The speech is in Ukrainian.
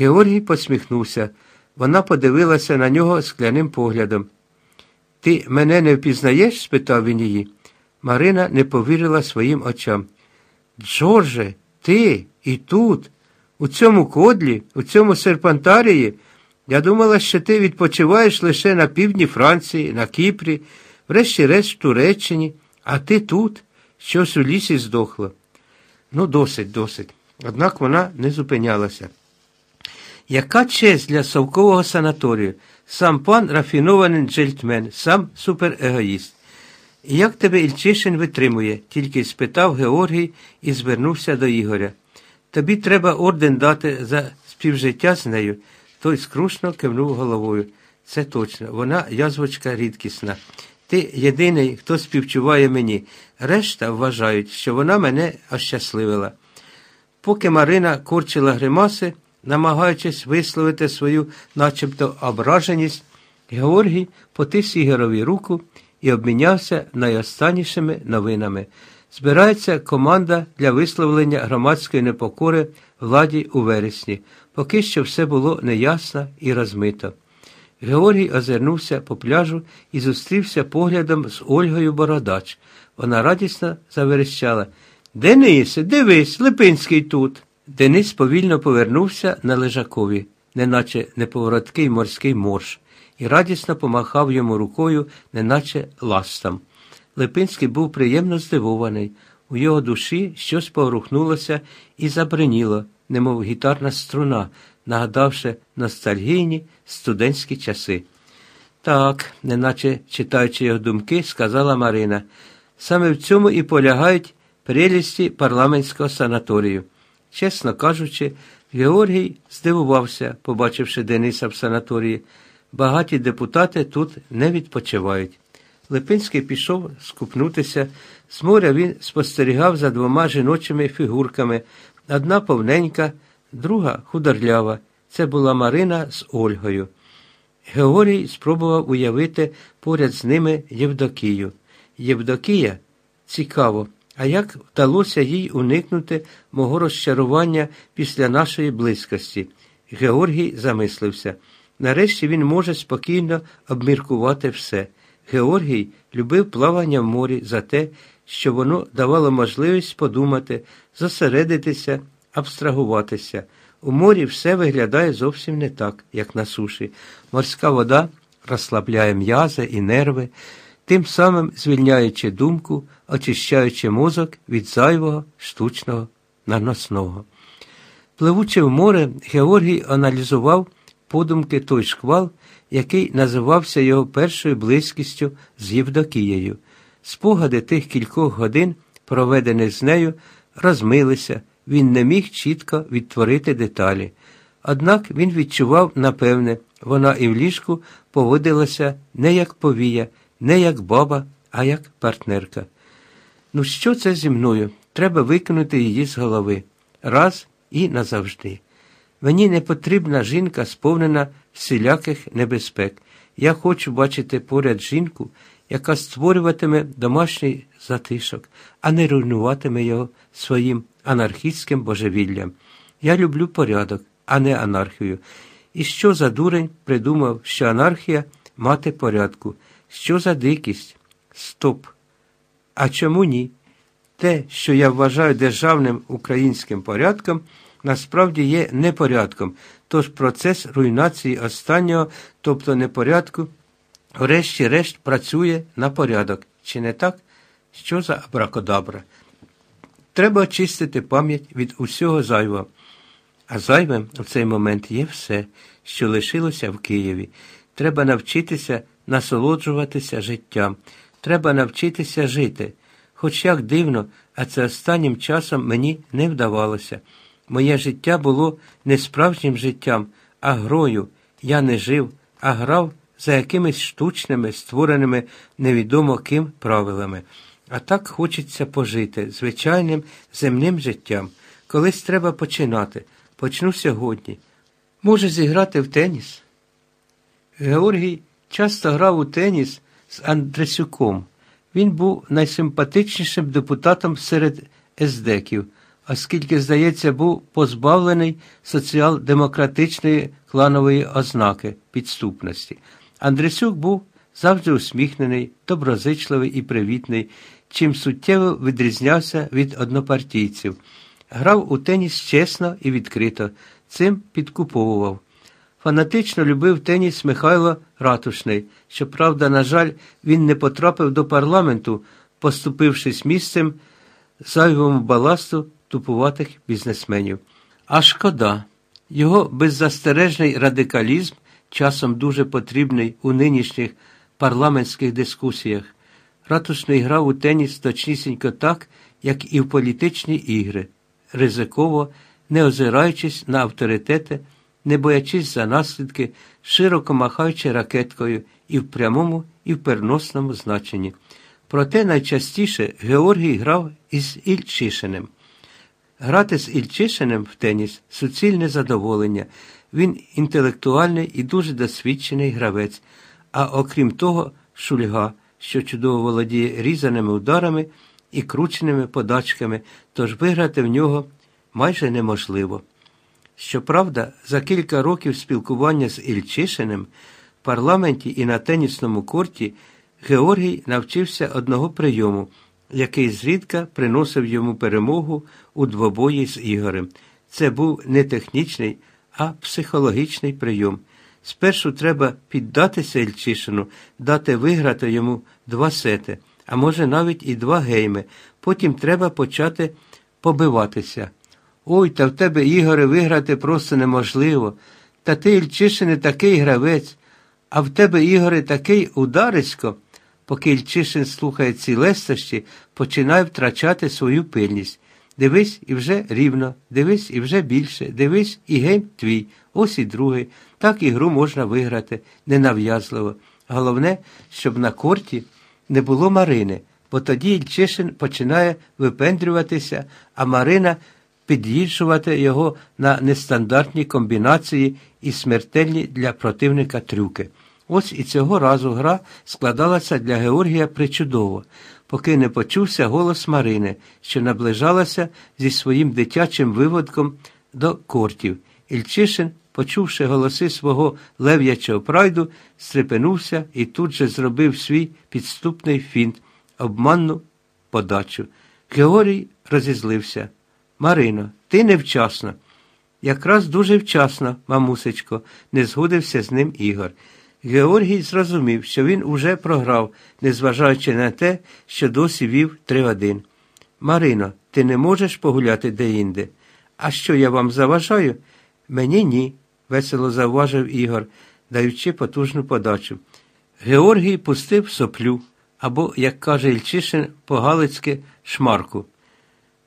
Георгій посміхнувся. Вона подивилася на нього скляним поглядом. Ти мене не впізнаєш? спитав він її. Марина не повірила своїм очам. Джордже, ти і тут, у цьому кодлі, у цьому серпантарії. Я думала, що ти відпочиваєш лише на півдні Франції, на Кіпрі, врешті-решт в Туреччині, а ти тут, щось у лісі здохло. Ну, досить, досить. Однак вона не зупинялася. Яка честь для совкового санаторію? Сам пан рафінований джельтмен, сам суперегоїст. Як тебе Ільчишин витримує? тільки спитав Георгій і звернувся до Ігоря. Тобі треба орден дати за співжиття з нею. Той скрушно кивнув головою. Це точно, вона язвочка рідкісна. Ти єдиний, хто співчуває мені. Решта вважають, що вона мене ощасливила. Поки Марина курчила гримаси, намагаючись висловити свою начебто ображеність, Георгій потис Ігорові руку і обмінявся найостаннішими новинами. Збирається команда для висловлення громадської непокори владі у вересні, поки що все було неясно і розмито. Георгій озирнувся по пляжу і зустрівся поглядом з Ольгою Бородач. Вона радісно заверещала Денисе, дивись, Липинський тут. Денис повільно повернувся на лежакові, неначе неповороткий морський морж, і радісно помахав йому рукою, неначе ластам. Липинський був приємно здивований. У його душі щось поворухнулося і забриніло, немов гітарна струна, нагадавши ностальгійні студентські часи. Так, неначе читаючи його думки, сказала Марина. Саме в цьому і полягають прелісті парламентського санаторію. Чесно кажучи, Георгій здивувався, побачивши Дениса в санаторії. Багаті депутати тут не відпочивають. Липинський пішов скупнутися. З моря він спостерігав за двома жіночими фігурками. Одна повненька, друга худорлява. Це була Марина з Ольгою. Георгій спробував уявити поряд з ними Євдокію. Євдокія цікаво, а як вдалося їй уникнути мого розчарування після нашої близькості? Георгій замислився. Нарешті він може спокійно обміркувати все. Георгій любив плавання в морі за те, що воно давало можливість подумати, зосередитися, абстрагуватися. У морі все виглядає зовсім не так, як на суші. Морська вода розслабляє м'язи і нерви, тим самим звільняючи думку, очищаючи мозок від зайвого, штучного, наносного. Пливучи в море, Георгій аналізував подумки той шквал, який називався його першою близькістю з Євдокією. Спогади тих кількох годин, проведених з нею, розмилися, він не міг чітко відтворити деталі. Однак він відчував, напевне, вона і в ліжку поводилася не як повія, не як баба, а як партнерка. Ну, що це зі мною? Треба викинути її з голови раз і назавжди. Мені не потрібна жінка, сповнена всіляких небезпек. Я хочу бачити поряд жінку, яка створюватиме домашній затишок, а не руйнуватиме його своїм анархістським божевіллям. Я люблю порядок, а не анархію. І що за дурень придумав, що анархія мати порядку? Що за дикість? Стоп. А чому ні? Те, що я вважаю державним українським порядком, насправді є непорядком, тож процес руйнації останнього, тобто непорядку, врешті-решт працює на порядок. Чи не так? Що за абракодабра? Треба очистити пам'ять від усього зайвого. А зайвим в цей момент є все, що лишилося в Києві. Треба навчитися насолоджуватися життям. Треба навчитися жити. Хоч як дивно, а це останнім часом мені не вдавалося. Моє життя було не справжнім життям, а грою. Я не жив, а грав за якимись штучними, створеними невідомо ким правилами. А так хочеться пожити звичайним земним життям. Колись треба починати. Почну сьогодні. Може, зіграти в теніс? Георгій часто грав у теніс з Андресюком. Він був найсимпатичнішим депутатом серед ездеків. оскільки, здається, був позбавлений соціал-демократичної кланової ознаки підступності. Андресюк був завжди усміхнений, доброзичливий і привітний, чим суттєво відрізнявся від однопартійців. Грав у теніс чесно і відкрито, цим підкуповував. Фанатично любив теніс Михайло Ратушний. Щоправда, на жаль, він не потрапив до парламенту, поступившись місцем зайвому баласту тупуватих бізнесменів. А шкода, його беззастережний радикалізм, часом дуже потрібний у нинішніх парламентських дискусіях. Ратушний грав у теніс точнісінько так, як і в політичні ігри, ризиково, не озираючись на авторитети, не боячись за наслідки, широко махаючи ракеткою і в прямому, і в переносному значенні. Проте найчастіше Георгій грав із Ільчишиним. Грати з Ільчишиним в теніс суцільне задоволення. Він інтелектуальний і дуже досвідчений гравець, а окрім того, шульга, що чудово володіє різаними ударами і крученими подачками, тож виграти в нього майже неможливо. Щоправда, за кілька років спілкування з Ільчишиним в парламенті і на тенісному корті Георгій навчився одного прийому, який зрідка приносив йому перемогу у двобої з Ігорем. Це був не технічний, а психологічний прийом. Спершу треба піддатися Ільчишину, дати виграти йому два сети, а може навіть і два гейми. Потім треба почати побиватися. Ой, та в тебе, Ігоре, виграти просто неможливо. Та ти, Ільчишине, такий гравець, а в тебе, Ігоре, такий ударисько. Поки Ільчишин слухає ці лестощі, починає втрачати свою пильність. Дивись і вже рівно, дивись і вже більше, дивись і гейм твій, ось і другий. Так і гру можна виграти ненав'язливо. Головне, щоб на корті не було Марини, бо тоді Ільчишин починає випендрюватися, а Марина під'їжджувати його на нестандартні комбінації і смертельні для противника трюки. Ось і цього разу гра складалася для Георгія причудово, поки не почувся голос Марини, що наближалася зі своїм дитячим виводком до кортів. Ільчишин, почувши голоси свого лев'ячого прайду, стрепенувся і тут же зробив свій підступний фінт, обманну подачу. Георгій розізлився. Марино, ти невчасно. Якраз дуже вчасно, мамусечко, не згодився з ним Ігор. Георгій зрозумів, що він уже програв, незважаючи на те, що досі вів 3-1. Марино, ти не можеш погуляти деінде. А що я вам заважаю? Мені ні, весело зауважив Ігор, даючи потужну подачу. Георгій пустив соплю або, як каже Ільчишин, по-галицьки шмарку.